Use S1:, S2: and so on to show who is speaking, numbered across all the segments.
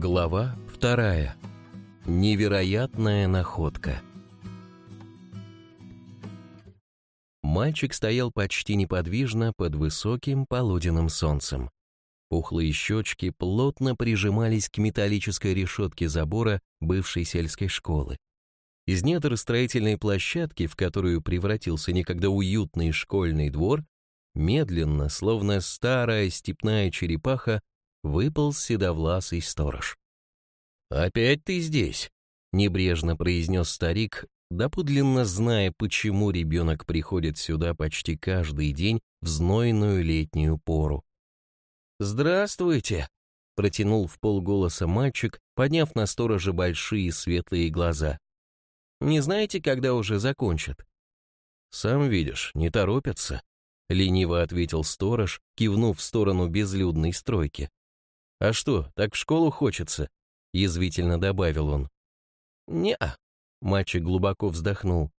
S1: Глава вторая. Невероятная находка. Мальчик стоял почти неподвижно под высоким полуденным солнцем. Пухлые щечки плотно прижимались к металлической решетке забора бывшей сельской школы. Из недр строительной площадки, в которую превратился некогда уютный школьный двор, медленно, словно старая степная черепаха, выпал седовласый сторож. «Опять ты здесь?» — небрежно произнес старик, доподлинно зная, почему ребенок приходит сюда почти каждый день в знойную летнюю пору. «Здравствуйте!» — протянул в полголоса мальчик, подняв на сторожа большие светлые глаза. «Не знаете, когда уже закончат?» «Сам видишь, не торопятся», — лениво ответил сторож, кивнув в сторону безлюдной стройки. «А что, так в школу хочется?» — язвительно добавил он. «Не-а», мальчик глубоко вздохнул.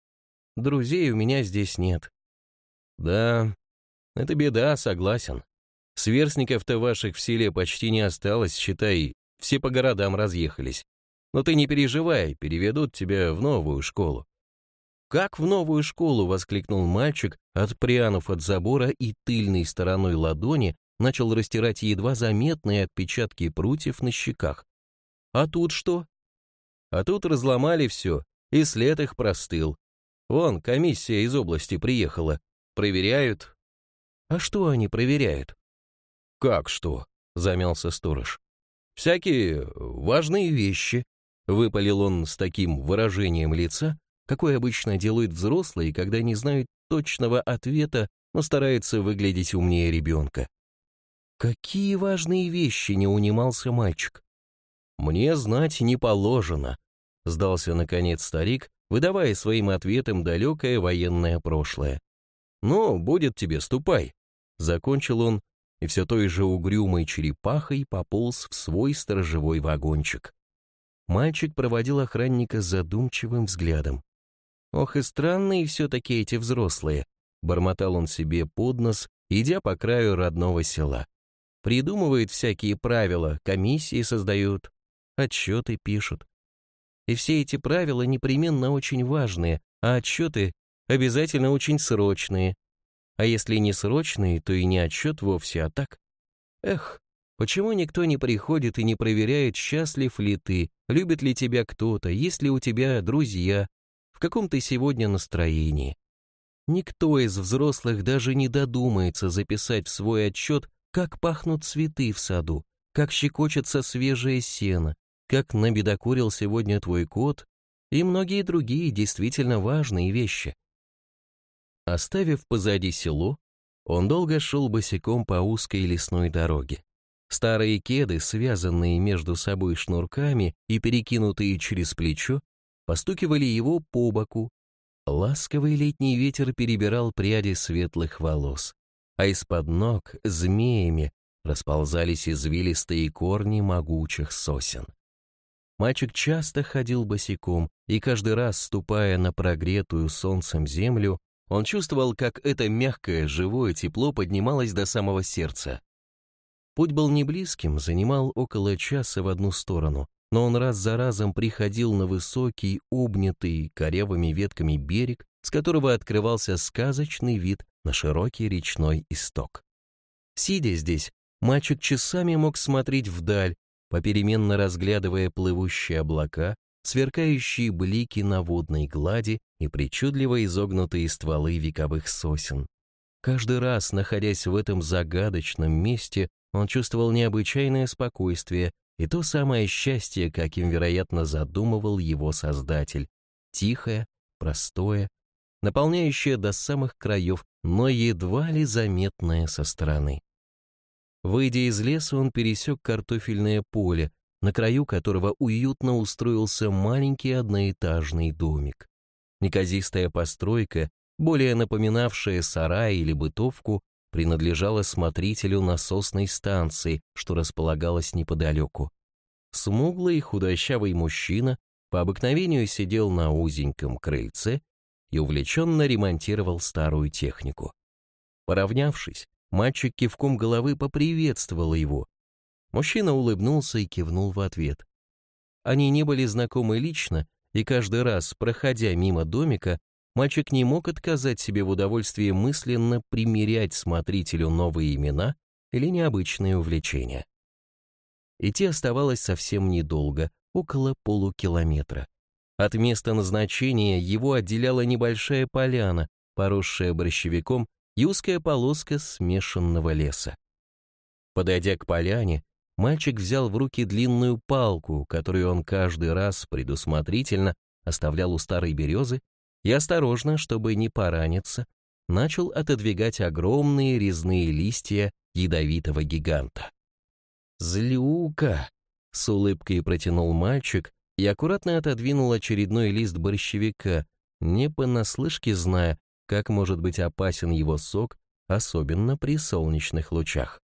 S1: «Друзей у меня здесь нет». «Да, это беда, согласен. Сверстников-то ваших в селе почти не осталось, считай, все по городам разъехались. Но ты не переживай, переведут тебя в новую школу». «Как в новую школу?» — воскликнул мальчик, отпрянув от забора и тыльной стороной ладони начал растирать едва заметные отпечатки прутьев на щеках. А тут что? А тут разломали все, и след их простыл. Вон, комиссия из области приехала. Проверяют. А что они проверяют? Как что? Замялся сторож. Всякие важные вещи. Выпалил он с таким выражением лица, какое обычно делают взрослые, когда не знают точного ответа, но стараются выглядеть умнее ребенка. Какие важные вещи не унимался мальчик. Мне знать не положено, сдался наконец старик, выдавая своим ответом далекое военное прошлое. Ну, будет тебе, ступай. Закончил он, и все той же угрюмой черепахой пополз в свой сторожевой вагончик. Мальчик проводил охранника задумчивым взглядом. Ох и странные все-таки эти взрослые, бормотал он себе под нос, идя по краю родного села. Придумывают всякие правила, комиссии создают, отчеты пишут. И все эти правила непременно очень важные, а отчеты обязательно очень срочные. А если не срочные, то и не отчет вовсе, а так. Эх, почему никто не приходит и не проверяет, счастлив ли ты, любит ли тебя кто-то, есть ли у тебя друзья, в каком ты сегодня настроении. Никто из взрослых даже не додумается записать в свой отчет, как пахнут цветы в саду, как щекочется свежее сено, как набедокурил сегодня твой кот и многие другие действительно важные вещи. Оставив позади село, он долго шел босиком по узкой лесной дороге. Старые кеды, связанные между собой шнурками и перекинутые через плечо, постукивали его по боку. Ласковый летний ветер перебирал пряди светлых волос а из-под ног змеями расползались извилистые корни могучих сосен. Мальчик часто ходил босиком, и каждый раз, ступая на прогретую солнцем землю, он чувствовал, как это мягкое, живое тепло поднималось до самого сердца. Путь был не близким, занимал около часа в одну сторону, но он раз за разом приходил на высокий, обнятый корявыми ветками берег, с которого открывался сказочный вид на широкий речной исток. Сидя здесь, мальчик часами мог смотреть вдаль, попеременно разглядывая плывущие облака, сверкающие блики на водной глади и причудливо изогнутые стволы вековых сосен. Каждый раз, находясь в этом загадочном месте, он чувствовал необычайное спокойствие и то самое счастье, каким, вероятно, задумывал его создатель. Тихое, простое, наполняющее до самых краев но едва ли заметное со стороны. Выйдя из леса, он пересек картофельное поле, на краю которого уютно устроился маленький одноэтажный домик. Неказистая постройка, более напоминавшая сарай или бытовку, принадлежала смотрителю насосной станции, что располагалась неподалеку. Смуглый и худощавый мужчина по обыкновению сидел на узеньком крыльце и увлеченно ремонтировал старую технику. Поравнявшись, мальчик кивком головы поприветствовал его. Мужчина улыбнулся и кивнул в ответ. Они не были знакомы лично, и каждый раз, проходя мимо домика, мальчик не мог отказать себе в удовольствии мысленно примерять смотрителю новые имена или необычные увлечения. Идти оставалось совсем недолго, около полукилометра. От места назначения его отделяла небольшая поляна, поросшая борщевиком, и узкая полоска смешанного леса. Подойдя к поляне, мальчик взял в руки длинную палку, которую он каждый раз предусмотрительно оставлял у старой березы, и осторожно, чтобы не пораниться, начал отодвигать огромные резные листья ядовитого гиганта. «Злюка!» — с улыбкой протянул мальчик и аккуратно отодвинул очередной лист борщевика, не понаслышке зная, как может быть опасен его сок, особенно при солнечных лучах.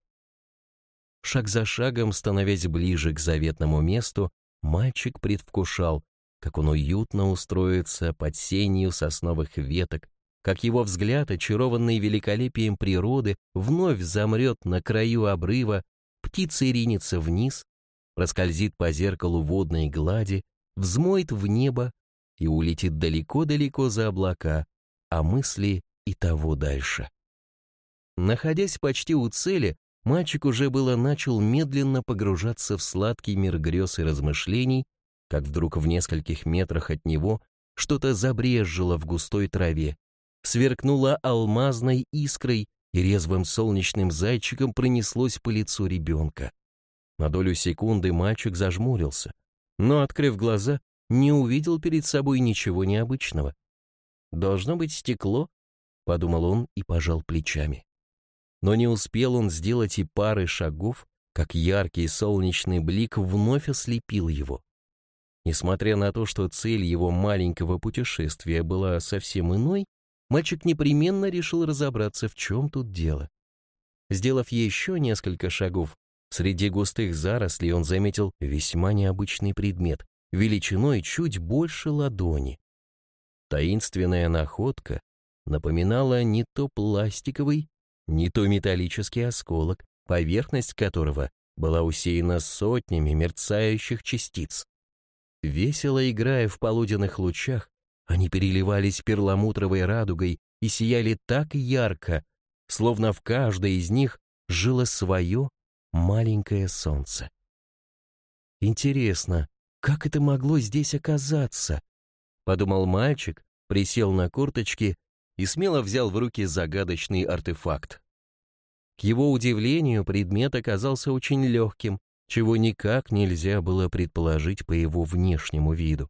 S1: Шаг за шагом, становясь ближе к заветному месту, мальчик предвкушал, как он уютно устроится под сенью сосновых веток, как его взгляд, очарованный великолепием природы, вновь замрет на краю обрыва птица ринется вниз, раскользит по зеркалу водной глади, взмоет в небо и улетит далеко-далеко за облака, а мысли и того дальше. Находясь почти у цели, мальчик уже было начал медленно погружаться в сладкий мир грез и размышлений, как вдруг в нескольких метрах от него что-то забрежило в густой траве, сверкнуло алмазной искрой и резвым солнечным зайчиком пронеслось по лицу ребенка. На долю секунды мальчик зажмурился, но, открыв глаза, не увидел перед собой ничего необычного. «Должно быть стекло», — подумал он и пожал плечами. Но не успел он сделать и пары шагов, как яркий солнечный блик вновь ослепил его. Несмотря на то, что цель его маленького путешествия была совсем иной, мальчик непременно решил разобраться, в чем тут дело. Сделав еще несколько шагов, среди густых зарослей он заметил весьма необычный предмет, величиной чуть больше ладони. Таинственная находка напоминала не то пластиковый, не то металлический осколок, поверхность которого была усеяна сотнями мерцающих частиц. Весело играя в полуденных лучах, они переливались перламутровой радугой и сияли так ярко, словно в каждой из них жило свое маленькое солнце. Интересно, как это могло здесь оказаться? Подумал мальчик, присел на корточки и смело взял в руки загадочный артефакт. К его удивлению, предмет оказался очень легким, чего никак нельзя было предположить по его внешнему виду.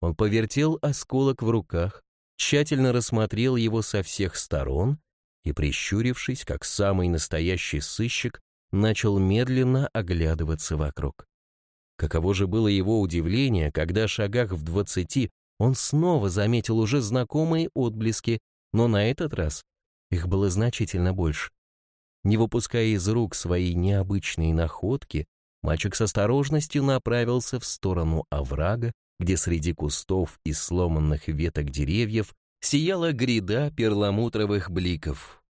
S1: Он повертел осколок в руках, тщательно рассмотрел его со всех сторон и, прищурившись, как самый настоящий сыщик, начал медленно оглядываться вокруг. Каково же было его удивление, когда шагах в двадцати он снова заметил уже знакомые отблески, но на этот раз их было значительно больше. Не выпуская из рук свои необычные находки, мальчик с осторожностью направился в сторону оврага, где среди кустов и сломанных веток деревьев сияла гряда перламутровых бликов.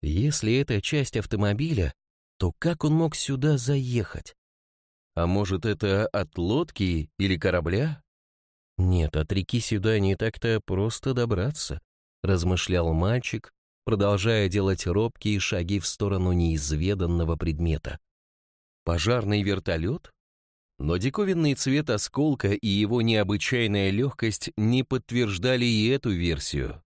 S1: Если это часть автомобиля, то как он мог сюда заехать? А может, это от лодки или корабля? Нет, от реки сюда не так-то просто добраться, размышлял мальчик, продолжая делать робкие шаги в сторону неизведанного предмета. Пожарный вертолет? Но диковинный цвет осколка и его необычайная легкость не подтверждали и эту версию.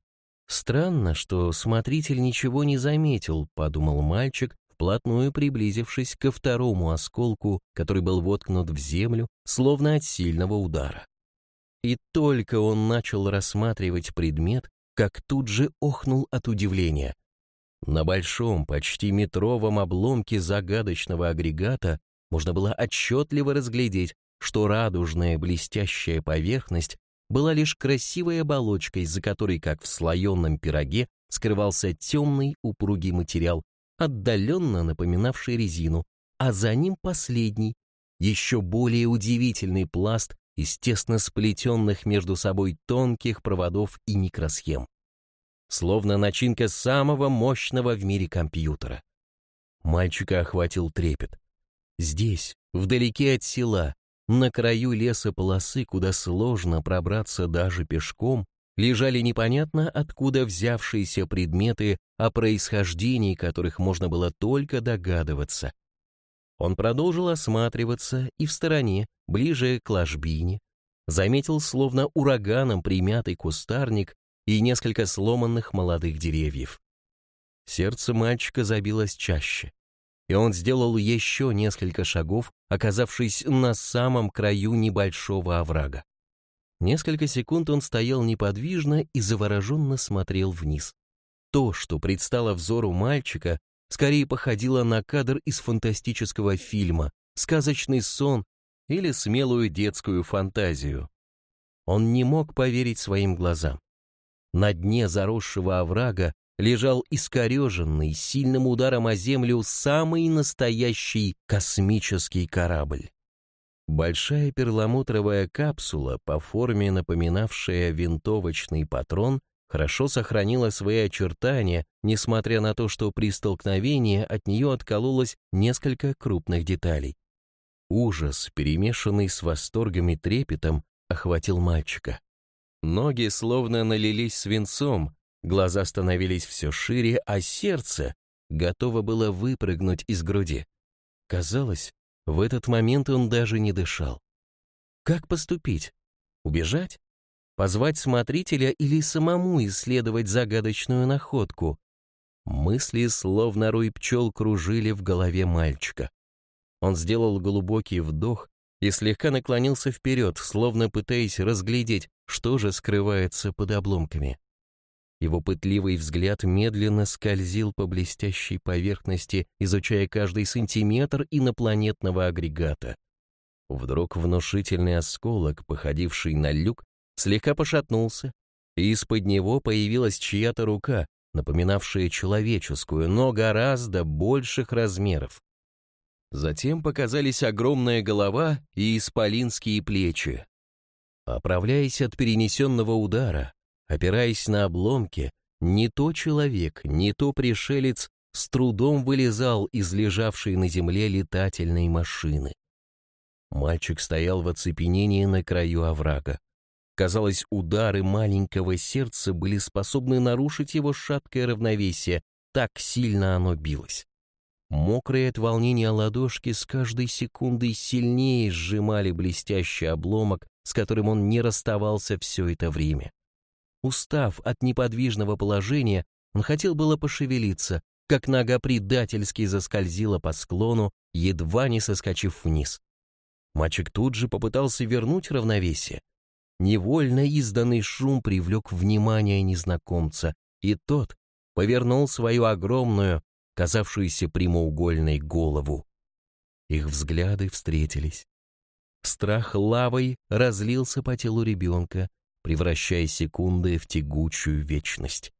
S1: «Странно, что смотритель ничего не заметил», — подумал мальчик, вплотную приблизившись ко второму осколку, который был воткнут в землю, словно от сильного удара. И только он начал рассматривать предмет, как тут же охнул от удивления. На большом, почти метровом обломке загадочного агрегата можно было отчетливо разглядеть, что радужная блестящая поверхность была лишь красивой оболочкой, за которой, как в слоеном пироге, скрывался темный упругий материал, отдаленно напоминавший резину, а за ним последний, еще более удивительный пласт из тесно сплетенных между собой тонких проводов и микросхем. Словно начинка самого мощного в мире компьютера. Мальчика охватил трепет. Здесь, вдалеке от села, на краю лесополосы, куда сложно пробраться даже пешком, лежали непонятно откуда взявшиеся предметы, о происхождении которых можно было только догадываться. Он продолжил осматриваться и в стороне, ближе к ложбине, заметил словно ураганом примятый кустарник и несколько сломанных молодых деревьев. Сердце мальчика забилось чаще, и он сделал еще несколько шагов, оказавшись на самом краю небольшого оврага. Несколько секунд он стоял неподвижно и завороженно смотрел вниз. То, что предстало взору мальчика, скорее походило на кадр из фантастического фильма, сказочный сон или смелую детскую фантазию. Он не мог поверить своим глазам. На дне заросшего оврага лежал искореженный сильным ударом о землю самый настоящий космический корабль. Большая перламутровая капсула, по форме напоминавшая винтовочный патрон, хорошо сохранила свои очертания, несмотря на то, что при столкновении от нее откололось несколько крупных деталей. Ужас, перемешанный с восторгом и трепетом, охватил мальчика. Ноги словно налились свинцом, глаза становились все шире, а сердце готово было выпрыгнуть из груди. Казалось, в этот момент он даже не дышал. Как поступить? Убежать? Позвать смотрителя или самому исследовать загадочную находку? Мысли, словно руй пчел, кружили в голове мальчика. Он сделал глубокий вдох и слегка наклонился вперед, словно пытаясь разглядеть, что же скрывается под обломками. Его пытливый взгляд медленно скользил по блестящей поверхности, изучая каждый сантиметр инопланетного агрегата. Вдруг внушительный осколок, походивший на люк, слегка пошатнулся, и из-под него появилась чья-то рука, напоминавшая человеческую, но гораздо больших размеров. Затем показались огромная голова и исполинские плечи. Оправляясь от перенесенного удара, опираясь на обломки, не то человек, не то пришелец с трудом вылезал из лежавшей на земле летательной машины. Мальчик стоял в оцепенении на краю оврага. Казалось, удары маленького сердца были способны нарушить его шаткое равновесие, так сильно оно билось. Мокрые от волнения ладошки с каждой секундой сильнее сжимали блестящий обломок, с которым он не расставался все это время. Устав от неподвижного положения, он хотел было пошевелиться, как нога предательски заскользила по склону, едва не соскочив вниз. Мальчик тут же попытался вернуть равновесие. Невольно изданный шум привлек внимание незнакомца, и тот повернул свою огромную, казавшуюся прямоугольной голову. Их взгляды встретились. Страх лавой разлился по телу ребенка, превращая секунды в тягучую вечность.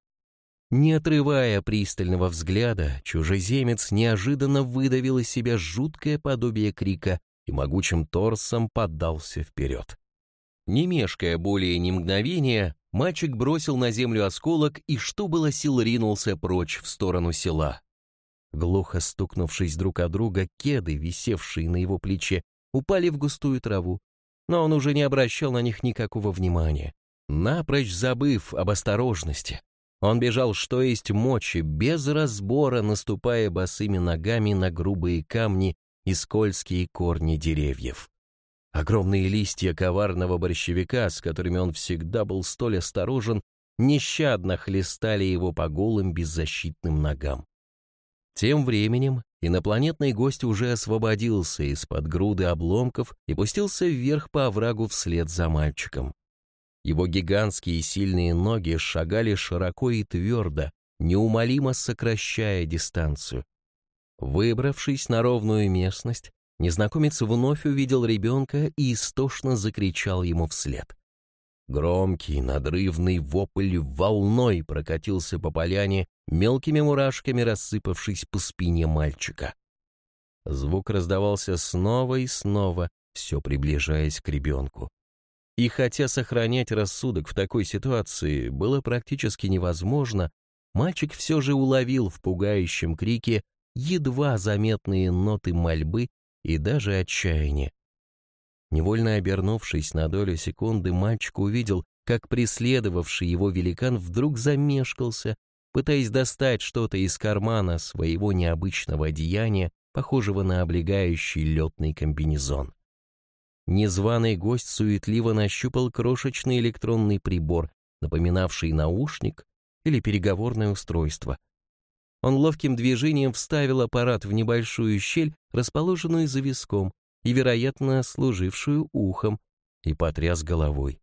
S1: Не отрывая пристального взгляда, чужеземец неожиданно выдавил из себя жуткое подобие крика и могучим торсом поддался вперед. Не мешкая более ни мгновения, мальчик бросил на землю осколок и, что было сил, ринулся прочь в сторону села. Глухо стукнувшись друг о друга, кеды, висевшие на его плече, упали в густую траву, но он уже не обращал на них никакого внимания. Напрочь забыв об осторожности, он бежал что есть мочи, без разбора наступая босыми ногами на грубые камни и скользкие корни деревьев. Огромные листья коварного борщевика, с которыми он всегда был столь осторожен, нещадно хлестали его по голым беззащитным ногам. Тем временем инопланетный гость уже освободился из-под груды обломков и пустился вверх по оврагу вслед за мальчиком. Его гигантские сильные ноги шагали широко и твердо, неумолимо сокращая дистанцию. Выбравшись на ровную местность, незнакомец вновь увидел ребенка и истошно закричал ему вслед. Громкий, надрывный вопль волной прокатился по поляне, мелкими мурашками рассыпавшись по спине мальчика. Звук раздавался снова и снова, все приближаясь к ребенку. И хотя сохранять рассудок в такой ситуации было практически невозможно, мальчик все же уловил в пугающем крике едва заметные ноты мольбы и даже отчаяния. Невольно обернувшись на долю секунды, мальчик увидел, как преследовавший его великан вдруг замешкался, пытаясь достать что-то из кармана своего необычного одеяния, похожего на облегающий летный комбинезон. Незваный гость суетливо нащупал крошечный электронный прибор, напоминавший наушник или переговорное устройство. Он ловким движением вставил аппарат в небольшую щель, расположенную за виском, и, вероятно, служившую ухом, и потряс головой.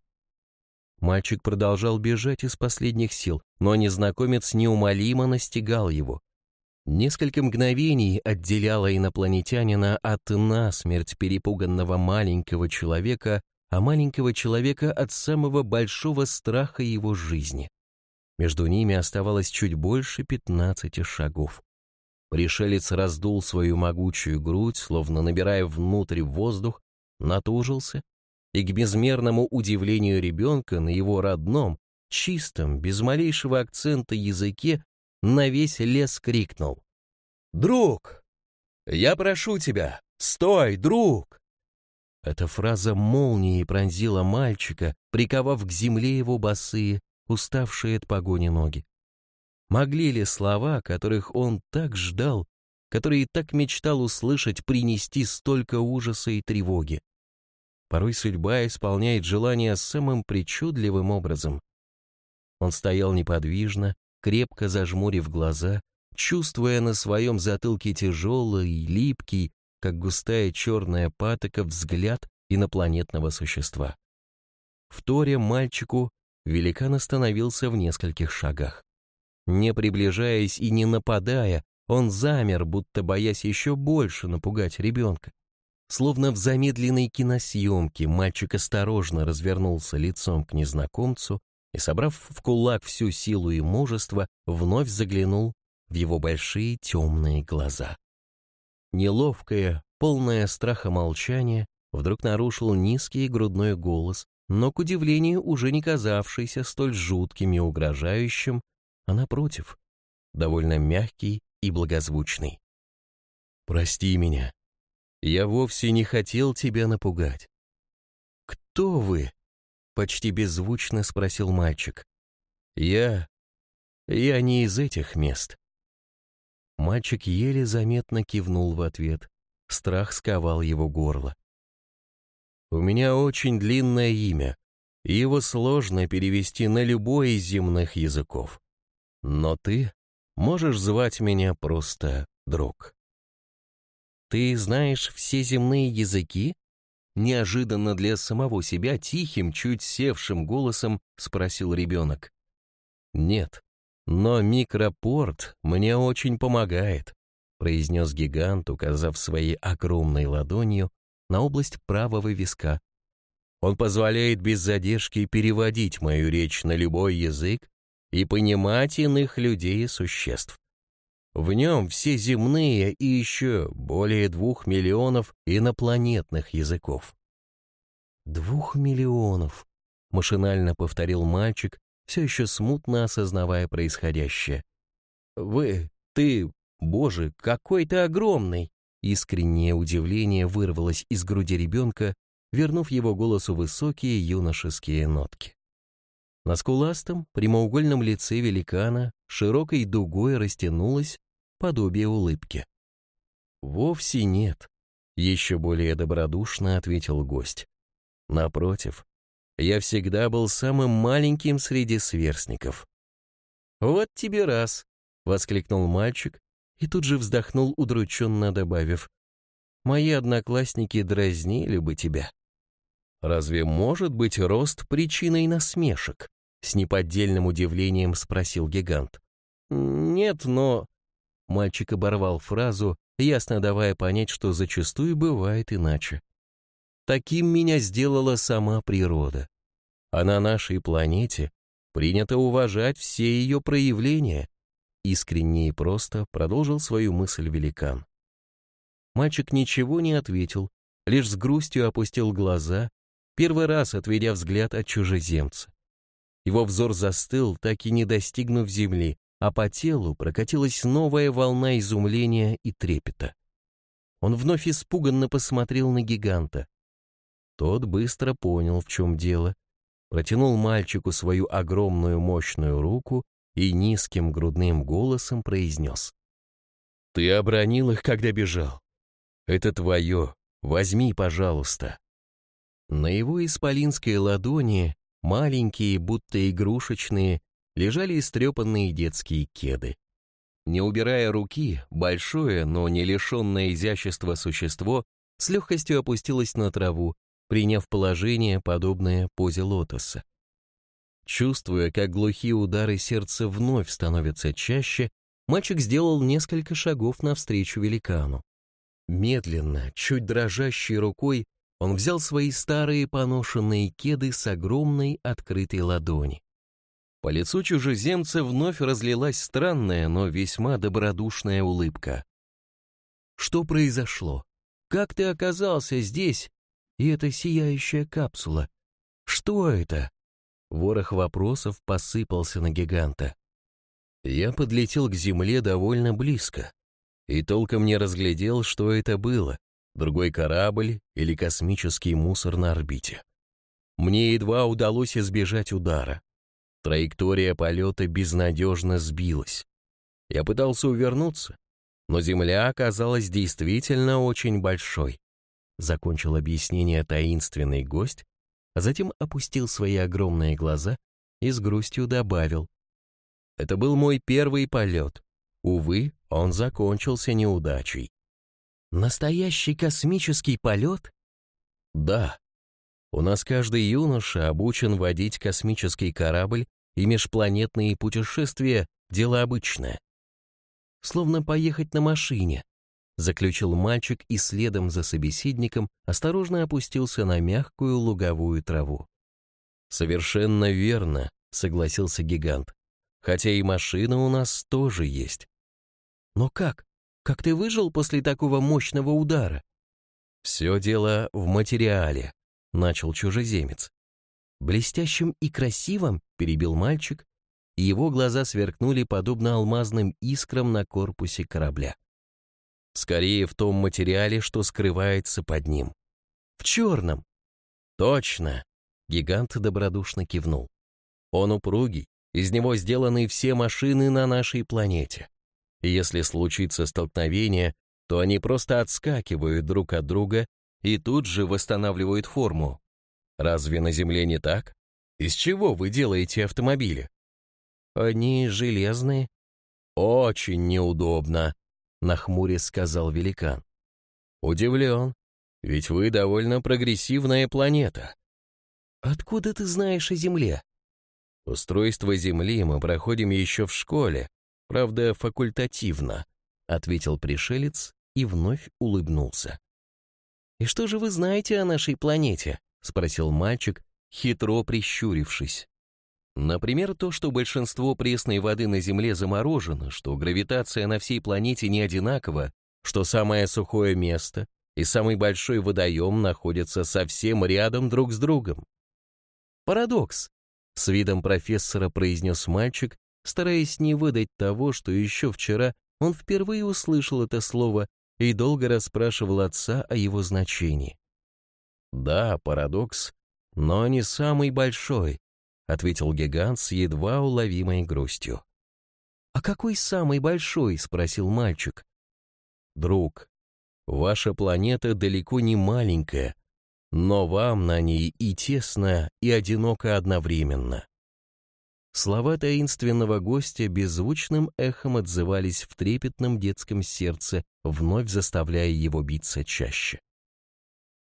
S1: Мальчик продолжал бежать из последних сил, но незнакомец неумолимо настигал его. Несколько мгновений отделяло инопланетянина от насмерть перепуганного маленького человека, а маленького человека от самого большого страха его жизни. Между ними оставалось чуть больше пятнадцати шагов. Пришелец раздул свою могучую грудь, словно набирая внутрь воздух, натужился, и к безмерному удивлению ребенка на его родном, чистом, без малейшего акцента языке на весь лес крикнул. «Друг! Я прошу тебя! Стой, друг!» Эта фраза молнией пронзила мальчика, приковав к земле его босые, уставшие от погони ноги. Могли ли слова, которых он так ждал, которые так мечтал услышать, принести столько ужаса и тревоги? Порой судьба исполняет желания самым причудливым образом. Он стоял неподвижно, крепко зажмурив глаза, чувствуя на своем затылке тяжелый, липкий, как густая черная патока, взгляд инопланетного существа. Вторя мальчику, великан остановился в нескольких шагах. Не приближаясь и не нападая, он замер, будто боясь еще больше напугать ребенка. Словно в замедленной киносъемке мальчик осторожно развернулся лицом к незнакомцу и, собрав в кулак всю силу и мужество, вновь заглянул в его большие темные глаза. Неловкое, полное страха молчание вдруг нарушил низкий грудной голос, но, к удивлению, уже не казавшийся столь жутким и угрожающим, а напротив, довольно мягкий и благозвучный. «Прости меня. Я вовсе не хотел тебя напугать». «Кто вы?» — почти беззвучно спросил мальчик. «Я... я не из этих мест». Мальчик еле заметно кивнул в ответ. Страх сковал его горло. «У меня очень длинное имя, и его сложно перевести на любой из земных языков. Но ты можешь звать меня просто друг. Ты знаешь все земные языки? Неожиданно для самого себя тихим, чуть севшим голосом спросил ребенок. Нет, но микропорт мне очень помогает, произнес гигант, указав своей огромной ладонью на область правого виска. Он позволяет без задержки переводить мою речь на любой язык и понимать иных людей и существ. В нем все земные и еще более двух миллионов инопланетных языков. «Двух миллионов», — машинально повторил мальчик, все еще смутно осознавая происходящее. «Вы, ты, боже, какой ты огромный!» Искреннее удивление вырвалось из груди ребенка, вернув его голосу высокие юношеские нотки. На скуластом, прямоугольном лице великана широкой дугой растянулось подобие улыбки. «Вовсе нет», — еще более добродушно ответил гость. «Напротив, я всегда был самым маленьким среди сверстников». «Вот тебе раз», — воскликнул мальчик и тут же вздохнул, удрученно добавив. «Мои одноклассники дразнили бы тебя». Разве может быть рост причиной насмешек? С неподдельным удивлением спросил гигант. Нет, но... Мальчик оборвал фразу, ясно давая понять, что зачастую бывает иначе. Таким меня сделала сама природа. А на нашей планете принято уважать все ее проявления. Искренне и просто продолжил свою мысль великан. Мальчик ничего не ответил, лишь с грустью опустил глаза первый раз отведя взгляд от чужеземца. Его взор застыл, так и не достигнув земли, а по телу прокатилась новая волна изумления и трепета. он вновь испуганно посмотрел на гиганта. Тот быстро понял, в чем дело, протянул мальчику свою огромную мощную руку и низким грудным голосом произнес. «Ты обронил их, когда бежал. Это твое. Возьми, пожалуйста». На его исполинской ладони, маленькие, будто игрушечные, лежали истрепанные детские кеды. Не убирая руки, большое, но не лишенное изящества существо с легкостью опустилось на траву, приняв положение, подобное позе лотоса. Чувствуя, как глухие удары сердца вновь становятся чаще, мальчик сделал несколько шагов навстречу великану. Медленно, чуть дрожащей рукой, он взял свои старые поношенные кеды с огромной открытой ладони. По лицу чужеземца вновь разлилась странная, но весьма добродушная улыбка. «Что произошло? Как ты оказался здесь? И эта сияющая капсула? Что это?» Ворох вопросов посыпался на гиганта. Я подлетел к земле довольно близко и толком не разглядел, что это было, другой корабль или космический мусор на орбите. Мне едва удалось избежать удара. Траектория полета безнадежно сбилась. Я пытался увернуться, но Земля оказалась действительно очень большой. Закончил объяснение таинственный гость, а затем опустил свои огромные глаза и с грустью добавил. Это был мой первый полет. Увы, он закончился неудачей. Настоящий космический полет? Да. У нас каждый юноша обучен водить космический корабль, и межпланетные путешествия — дело обычное. Словно поехать на машине, заключил мальчик и следом за собеседником осторожно опустился на мягкую луговую траву. Совершенно верно, согласился гигант. Хотя и машина у нас тоже есть. Но как? Как ты выжил после такого мощного удара? Все дело в материале, начал чужеземец. Блестящим и красивым, перебил мальчик, и его глаза сверкнули подобно алмазным искрам на корпусе корабля. Скорее в том материале, что скрывается под ним. В черном. Точно. Гигант добродушно кивнул. Он упругий, из него сделаны все машины на нашей планете. Если случится столкновение, то они просто отскакивают друг от друга и тут же восстанавливают форму. Разве на Земле не так? Из чего вы делаете автомобили? Они железные. Очень неудобно, нахмурясь сказал великан. Удивлен, ведь вы довольно прогрессивная планета. Откуда ты знаешь о Земле? Устройство Земли мы проходим еще в школе, правда, факультативно, ответил пришелец и вновь улыбнулся. «И что же вы знаете о нашей планете?» — спросил мальчик, хитро прищурившись. Например, то, что большинство пресной воды на Земле заморожено, что гравитация на всей планете не одинакова, что самое сухое место и самый большой водоем находятся совсем рядом друг с другом. Парадокс, с видом профессора произнес мальчик, стараясь не выдать того, что еще вчера он впервые услышал это слово и долго расспрашивал отца о его значении. «Да, парадокс, но не самый большой», — ответил гигант с едва уловимой грустью. «А какой самый большой?» — спросил мальчик. «Друг, ваша планета далеко не маленькая, но вам на ней и тесно, и одиноко одновременно. Слова таинственного гостя беззвучным эхом отзывались в трепетном детском сердце, вновь заставляя его биться чаще.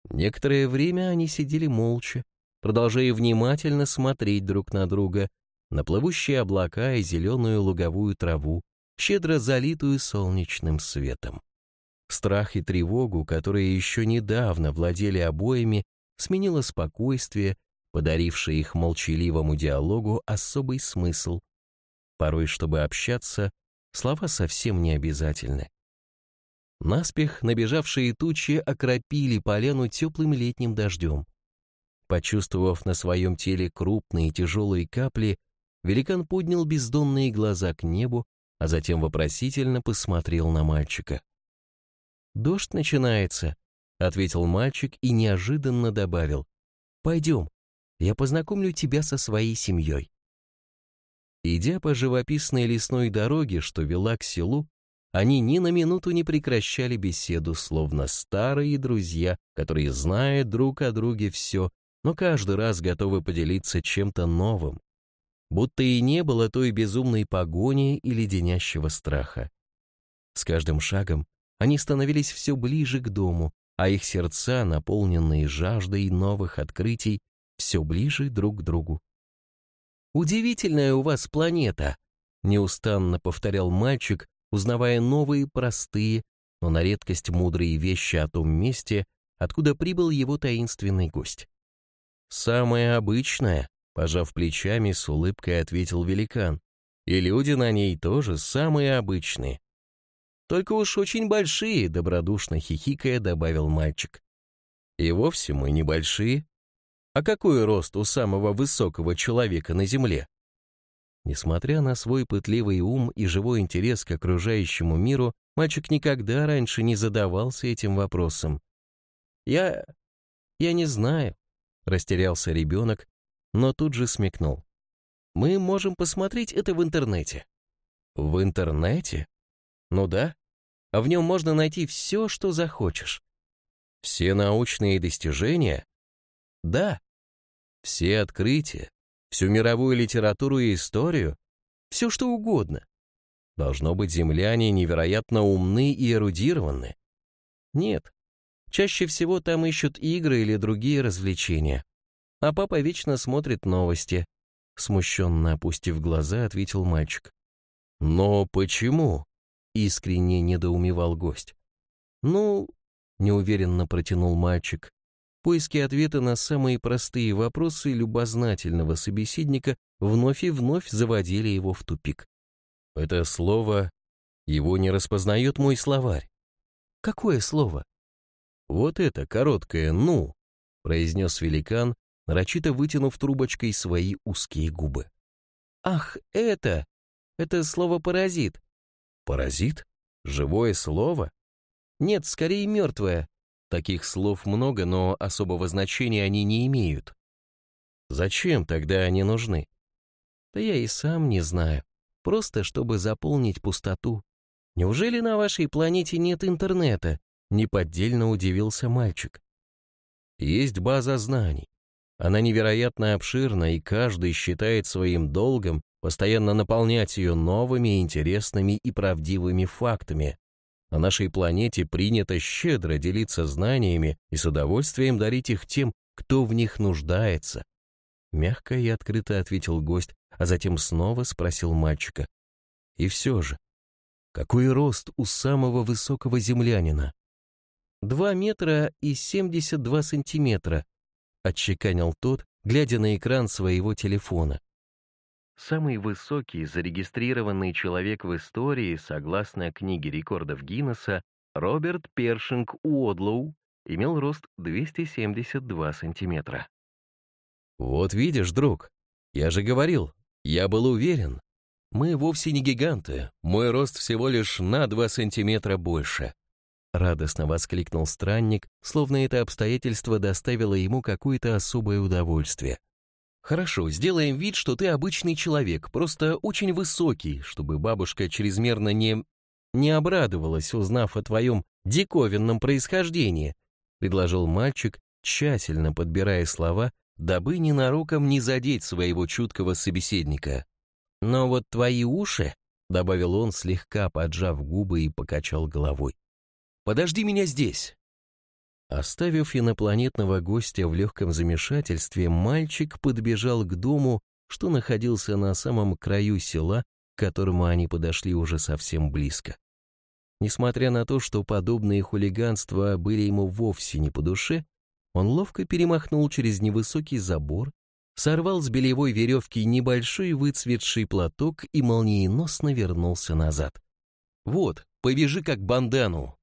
S1: Некоторое время они сидели молча, продолжая внимательно смотреть друг на друга, на плывущие облака и зеленую луговую траву, щедро залитую солнечным светом. Страх и тревогу, которые еще недавно владели обоими, сменило спокойствие, подаривший их молчаливому диалогу особый смысл. Порой, чтобы общаться, слова совсем не обязательны. Наспех набежавшие тучи окропили поляну теплым летним дождем. Почувствовав на своем теле крупные тяжелые капли, великан поднял бездонные глаза к небу, а затем вопросительно посмотрел на мальчика. «Дождь начинается», — ответил мальчик и неожиданно добавил. «Пойдем, я познакомлю тебя со своей семьей». Идя по живописной лесной дороге, что вела к селу, они ни на минуту не прекращали беседу, словно старые друзья, которые знают друг о друге все, но каждый раз готовы поделиться чем-то новым. Будто и не было той безумной погони и леденящего страха. С каждым шагом они становились все ближе к дому, а их сердца, наполненные жаждой новых открытий, все ближе друг к другу. «Удивительная у вас планета», — неустанно повторял мальчик, узнавая новые простые, но на редкость мудрые вещи о том месте, откуда прибыл его таинственный гость. «Самое обычное», — пожав плечами, с улыбкой ответил великан. «И люди на ней тоже самые обычные». «Только уж очень большие», — добродушно хихикая добавил мальчик. «И вовсе мы небольшие. А какой рост у самого высокого человека на Земле?» Несмотря на свой пытливый ум и живой интерес к окружающему миру, мальчик никогда раньше не задавался этим вопросом. «Я... я не знаю», — растерялся ребенок, но тут же смекнул. «Мы можем посмотреть это в интернете». «В интернете?» «Ну да. А в нем можно найти все, что захочешь». «Все научные достижения?» «Да». «Все открытия?» всю мировую литературу и историю, все что угодно. Должно быть, земляне невероятно умны и эрудированы. Нет, чаще всего там ищут игры или другие развлечения. А папа вечно смотрит новости. Смущенно опустив глаза, ответил мальчик. «Но почему?» — искренне недоумевал гость. «Ну...» — неуверенно протянул мальчик. Поиски ответа на самые простые вопросы любознательного собеседника вновь и вновь заводили его в тупик. Это слово, его не распознает мой словарь. Какое слово? Вот это короткое «ну», произнес великан, нарочито вытянув трубочкой свои узкие губы. Ах, это! Это слово «паразит». Паразит? Живое слово? Нет, скорее мертвое. Таких слов много, но особого значения они не имеют. Зачем тогда они нужны? Да я и сам не знаю. Просто чтобы заполнить пустоту. Неужели на вашей планете нет интернета? Неподдельно удивился мальчик. Есть база знаний. Она невероятно обширна, и каждый считает своим долгом постоянно наполнять ее новыми, интересными и правдивыми фактами, на нашей планете принято щедро делиться знаниями и с удовольствием дарить их тем, кто в них нуждается. Мягко и открыто ответил гость, а затем снова спросил мальчика. И все же, какой рост у самого высокого землянина? Два метра и семьдесят два сантиметра, отчеканил тот, глядя на экран своего телефона. Самый высокий зарегистрированный человек в истории, согласно книге рекордов Гиннесса, Роберт Першинг Уодлоу, имел рост 272 сантиметра. «Вот видишь, друг, я же говорил, я был уверен. Мы вовсе не гиганты, мой рост всего лишь на 2 сантиметра больше». Радостно воскликнул странник, словно это обстоятельство доставило ему какое-то особое удовольствие. Хорошо, сделаем вид, что ты обычный человек, просто очень высокий, чтобы бабушка чрезмерно не... не обрадовалась, узнав о твоем диковинном происхождении, предложил мальчик, тщательно подбирая слова, дабы ненароком не задеть своего чуткого собеседника. Но вот твои уши, добавил он, слегка поджав губы и покачал головой. Подожди меня здесь. Оставив инопланетного гостя в легком замешательстве, мальчик подбежал к дому, что находился на самом краю села, к которому они подошли уже совсем близко. Несмотря на то, что подобные хулиганства были ему вовсе не по душе, он ловко перемахнул через невысокий забор, сорвал с белевой веревки небольшой выцветший платок и молниеносно вернулся назад. «Вот, повяжи как бандану.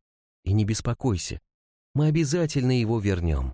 S1: И не беспокойся, мы обязательно его вернем.